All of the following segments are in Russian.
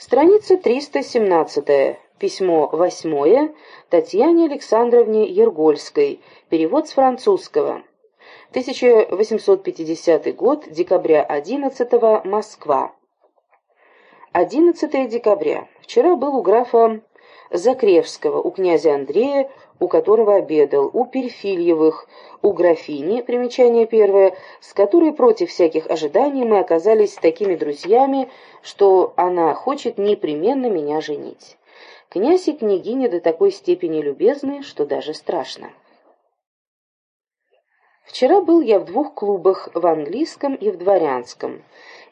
Страница 317. Письмо восьмое Татьяне Александровне Ергольской. Перевод с французского. 1850 год, декабря 11 -го, Москва. 11 декабря. Вчера был у графа Закревского, у князя Андрея, у которого обедал, у Перфильевых, у графини, примечание первое, с которой против всяких ожиданий мы оказались такими друзьями, что она хочет непременно меня женить. Князь и княгиня до такой степени любезны, что даже страшно. Вчера был я в двух клубах, в английском и в дворянском.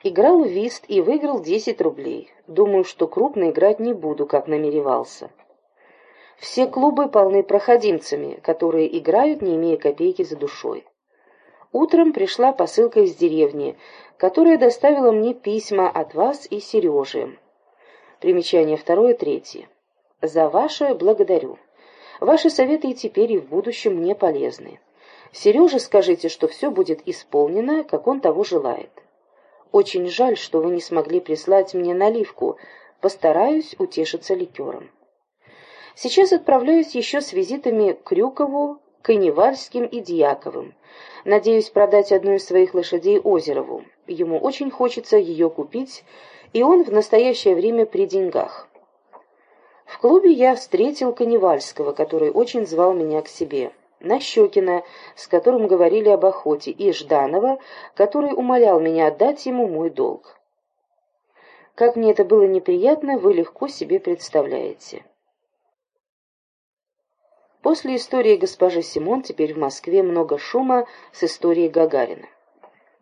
Играл в вист и выиграл 10 рублей. Думаю, что крупно играть не буду, как намеревался. Все клубы полны проходимцами, которые играют, не имея копейки за душой. Утром пришла посылка из деревни, которая доставила мне письма от вас и Сережи. Примечание второе, третье. За ваше благодарю. Ваши советы и теперь, и в будущем мне полезны. Сереже скажите, что все будет исполнено, как он того желает. Очень жаль, что вы не смогли прислать мне наливку. Постараюсь утешиться ликером. Сейчас отправляюсь еще с визитами к Крюкову, Коневальским и Дьяковым. Надеюсь продать одну из своих лошадей Озерову. Ему очень хочется ее купить, и он в настоящее время при деньгах. В клубе я встретил Коневальского, который очень звал меня к себе. Нащекина, с которым говорили об охоте, и Жданова, который умолял меня отдать ему мой долг. Как мне это было неприятно, вы легко себе представляете. После истории госпожи Симон теперь в Москве много шума с историей Гагарина.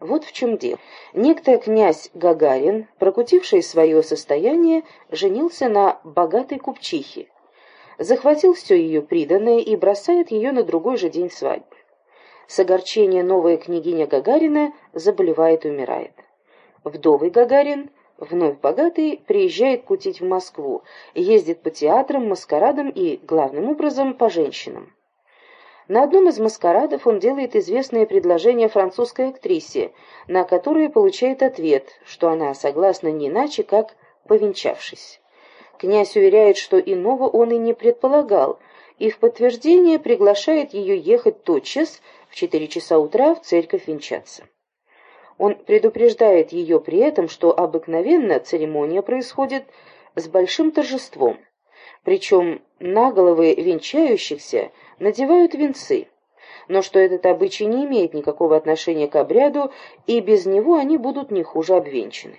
Вот в чем дело. Некто князь Гагарин, прокутивший свое состояние, женился на богатой купчихе, захватил все ее приданное и бросает ее на другой же день свадьбы. С огорчения новая княгиня Гагарина заболевает и умирает. Вдовый Гагарин вновь богатый, приезжает кутить в Москву, ездит по театрам, маскарадам и, главным образом, по женщинам. На одном из маскарадов он делает известное предложение французской актрисе, на которое получает ответ, что она согласна не иначе, как повенчавшись. Князь уверяет, что иного он и не предполагал, и в подтверждение приглашает ее ехать тотчас в четыре часа утра в церковь венчаться. Он предупреждает ее при этом, что обыкновенно церемония происходит с большим торжеством. Причем на головы венчающихся надевают венцы, но что этот обычай не имеет никакого отношения к обряду, и без него они будут не хуже обвенчаны.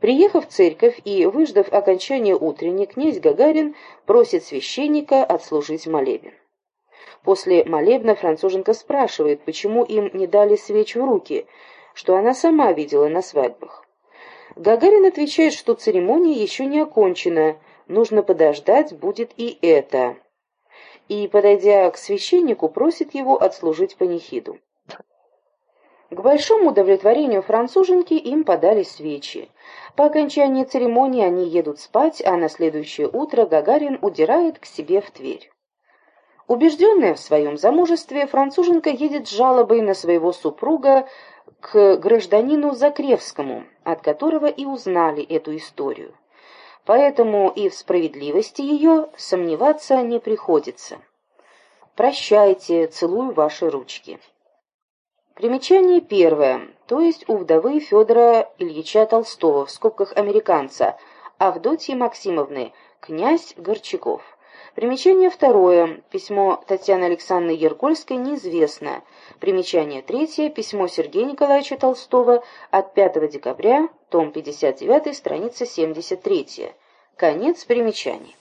Приехав в церковь и выждав окончания утренней, князь Гагарин просит священника отслужить молебен. После молебна француженка спрашивает, почему им не дали свеч в руки, что она сама видела на свадьбах. Гагарин отвечает, что церемония еще не окончена, нужно подождать, будет и это. И, подойдя к священнику, просит его отслужить панихиду. К большому удовлетворению француженки им подали свечи. По окончании церемонии они едут спать, а на следующее утро Гагарин удирает к себе в Тверь. Убежденная в своем замужестве, француженка едет с жалобой на своего супруга к гражданину Закревскому, от которого и узнали эту историю. Поэтому и в справедливости ее сомневаться не приходится. Прощайте, целую ваши ручки. Примечание первое, то есть у вдовы Федора Ильича Толстого, в скобках американца, Авдотьи Максимовны, князь Горчаков. Примечание второе. Письмо Татьяны Александровны Ергольской неизвестно. Примечание третье. Письмо Сергея Николаевича Толстого от 5 декабря, том 59, страница 73. Конец примечаний.